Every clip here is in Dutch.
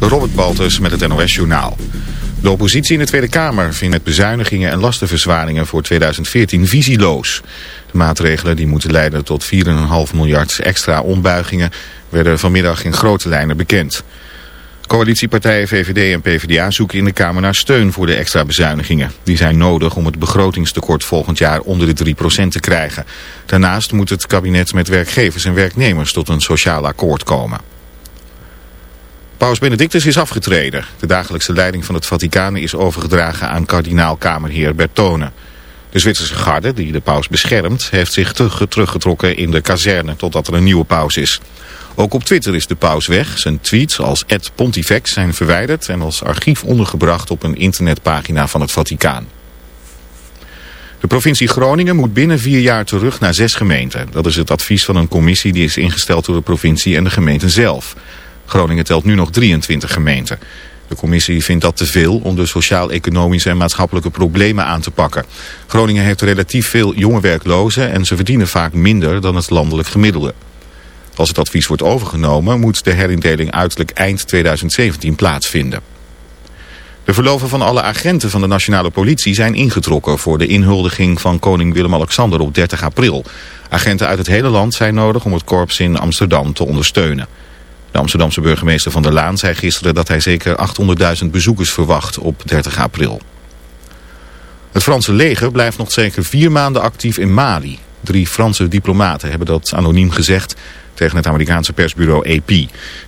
Robert Baltus met het NOS Journaal. De oppositie in de Tweede Kamer vindt met bezuinigingen en lastenverzwaringen voor 2014 visieloos. De maatregelen die moeten leiden tot 4,5 miljard extra ombuigingen werden vanmiddag in grote lijnen bekend. Coalitiepartijen VVD en PvdA zoeken in de Kamer naar steun voor de extra bezuinigingen. Die zijn nodig om het begrotingstekort volgend jaar onder de 3% te krijgen. Daarnaast moet het kabinet met werkgevers en werknemers tot een sociaal akkoord komen. Paus Benedictus is afgetreden. De dagelijkse leiding van het Vaticaan is overgedragen aan kardinaal-kamerheer Bertone. De Zwitserse garde, die de paus beschermt, heeft zich teruggetrokken in de kazerne totdat er een nieuwe paus is. Ook op Twitter is de paus weg. Zijn tweets als Pontifex zijn verwijderd en als archief ondergebracht op een internetpagina van het Vaticaan. De provincie Groningen moet binnen vier jaar terug naar zes gemeenten. Dat is het advies van een commissie die is ingesteld door de provincie en de gemeenten zelf. Groningen telt nu nog 23 gemeenten. De commissie vindt dat te veel om de sociaal-economische en maatschappelijke problemen aan te pakken. Groningen heeft relatief veel jonge werklozen en ze verdienen vaak minder dan het landelijk gemiddelde. Als het advies wordt overgenomen moet de herindeling uiterlijk eind 2017 plaatsvinden. De verloven van alle agenten van de nationale politie zijn ingetrokken voor de inhuldiging van koning Willem-Alexander op 30 april. Agenten uit het hele land zijn nodig om het korps in Amsterdam te ondersteunen. De Amsterdamse burgemeester Van der Laan zei gisteren dat hij zeker 800.000 bezoekers verwacht op 30 april. Het Franse leger blijft nog zeker vier maanden actief in Mali. Drie Franse diplomaten hebben dat anoniem gezegd tegen het Amerikaanse persbureau AP.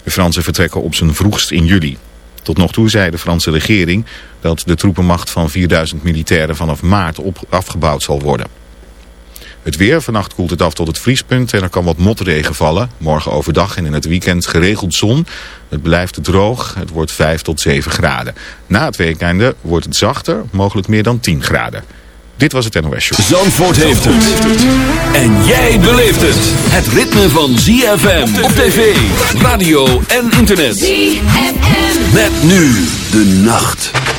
De Fransen vertrekken op zijn vroegst in juli. Tot nog toe zei de Franse regering dat de troepenmacht van 4000 militairen vanaf maart op, afgebouwd zal worden. Het weer, vannacht koelt het af tot het vriespunt en er kan wat motregen vallen. Morgen overdag en in het weekend geregeld zon. Het blijft droog, het wordt 5 tot 7 graden. Na het weekende wordt het zachter, mogelijk meer dan 10 graden. Dit was het NOS Show. Zandvoort heeft het. En jij beleeft het. Het ritme van ZFM op tv, radio en internet. ZFM. Met nu de nacht.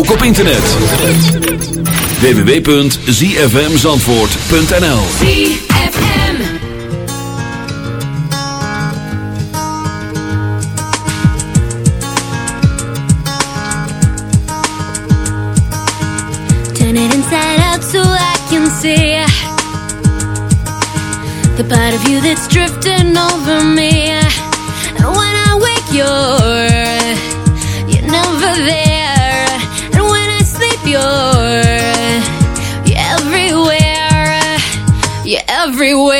Ook op internet. www.zfmzandvoort.nl ZFM Turn it inside out so I can see The part of you that's drifting over me. And when I wake you're everywhere.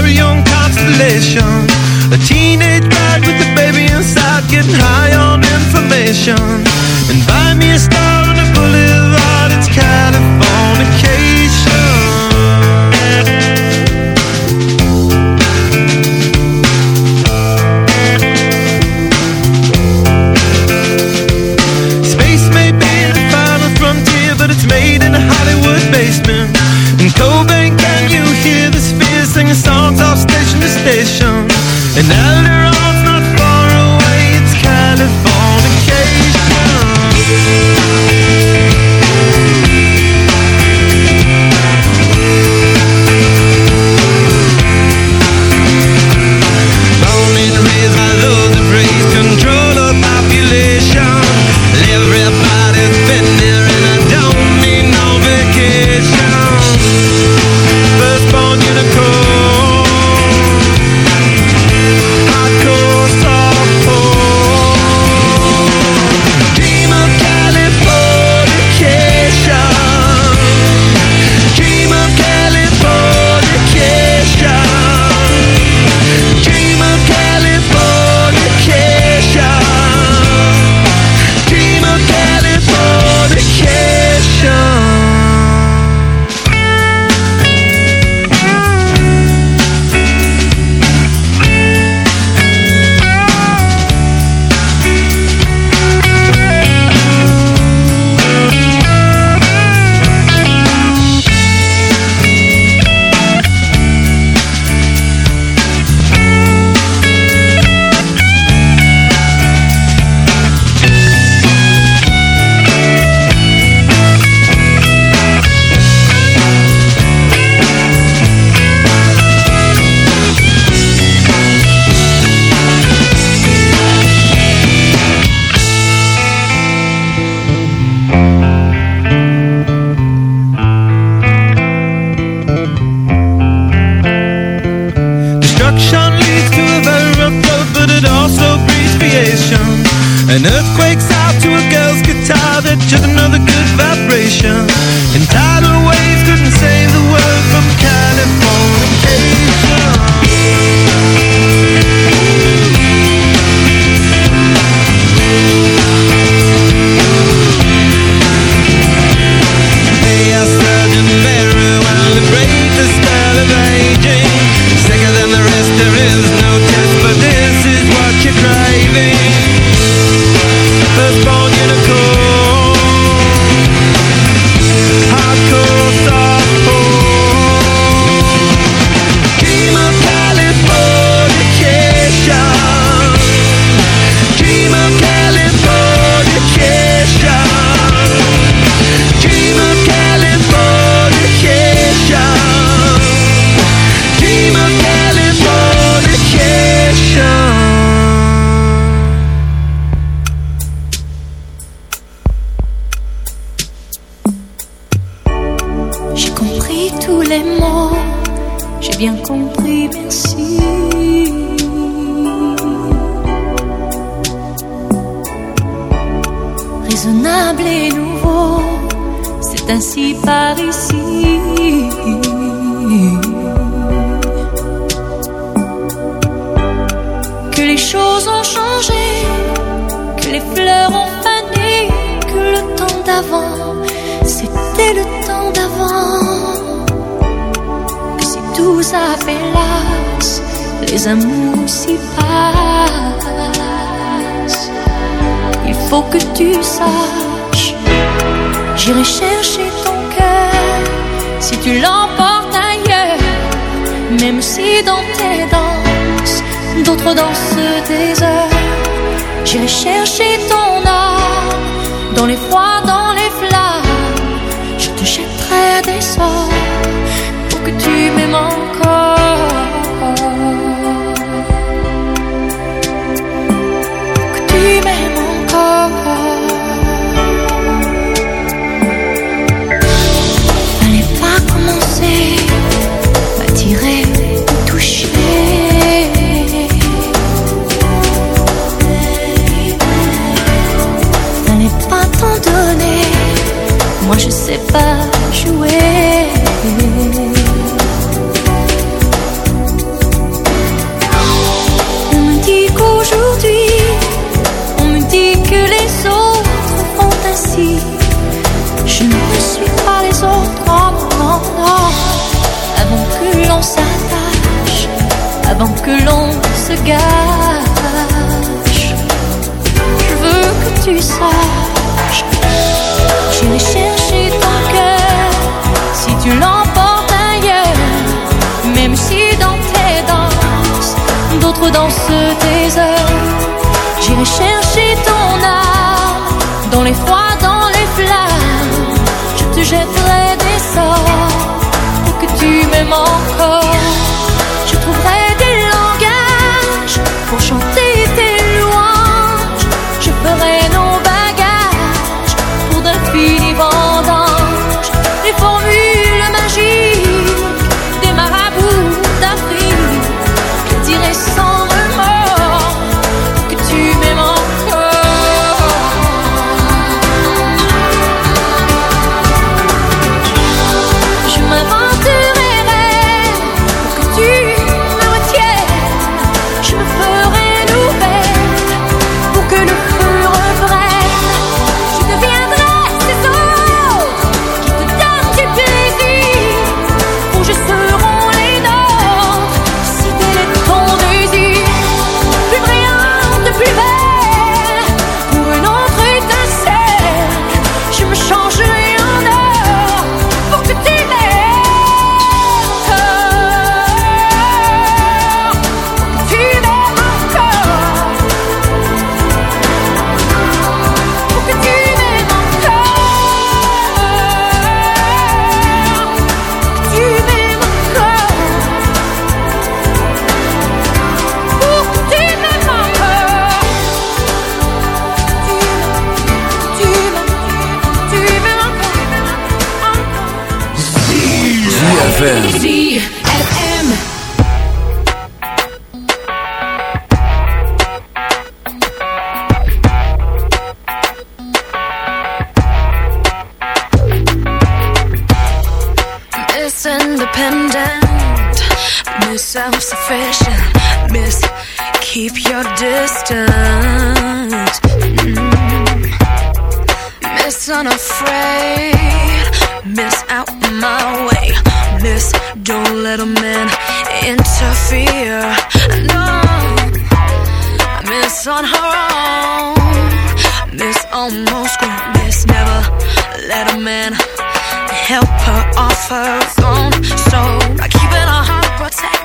very own constellation. A teenage bride with a baby inside, getting high on information. And buy me a star. Les fleurs ont fané, que le temps d'avant, c'était le temps d'avant. Que si tout s'appelasse, les amours s'y passent. Il faut que tu saches, j'irai chercher ton cœur si tu l'emportes ailleurs, même si dans tes danses, d'autres dansent des heures. J'irai chercher ton âme dans les froids, dans les flammes. Je te jetterai des sorts pas jouer. On me dit qu'aujourd'hui, on me dit que les autres font ainsi. Je ne suis pas les autres, non, non. Avant que l'on s'attache, avant que l'on se gâche, je veux que tu saches. J'irai chercher dansent tes heures. J'irai chercher ton âme dans les froids, Miss Self Sufficient, Miss Keep Your Distance, Mm. Miss Unafraid, Miss Out My Way, Miss Don't Let a Man Interfere. No, Miss on her own, Miss Almost Grown, Miss Never Let a Man help her off her throne. So by keeping her heart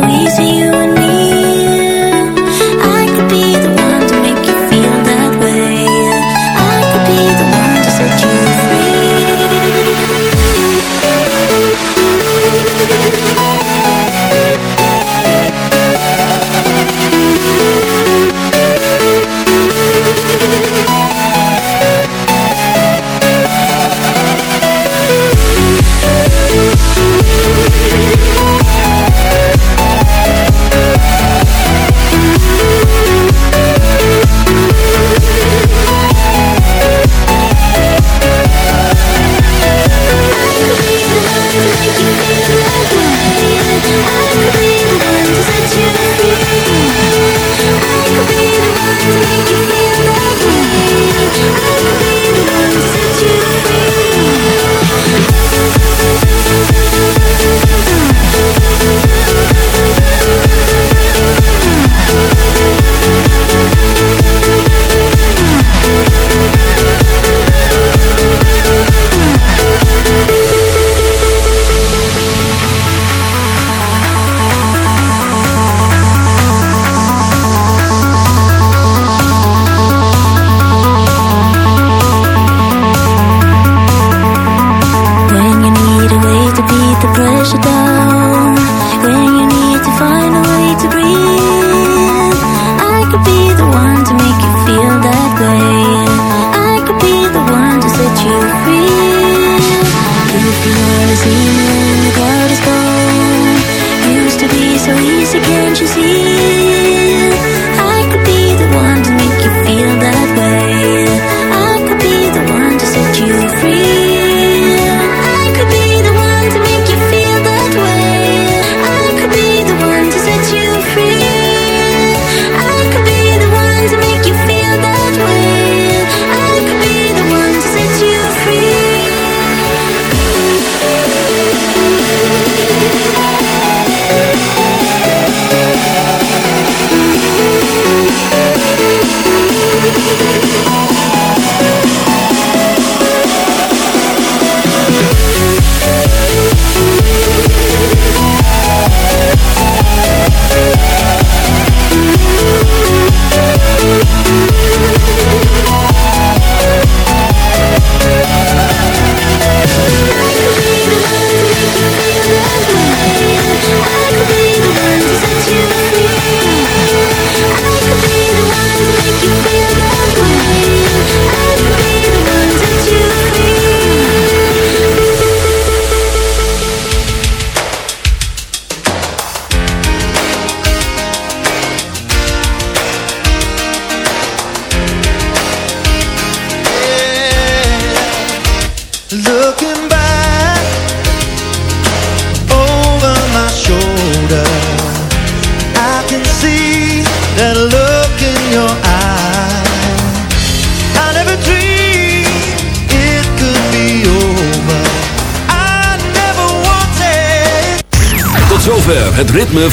so easy you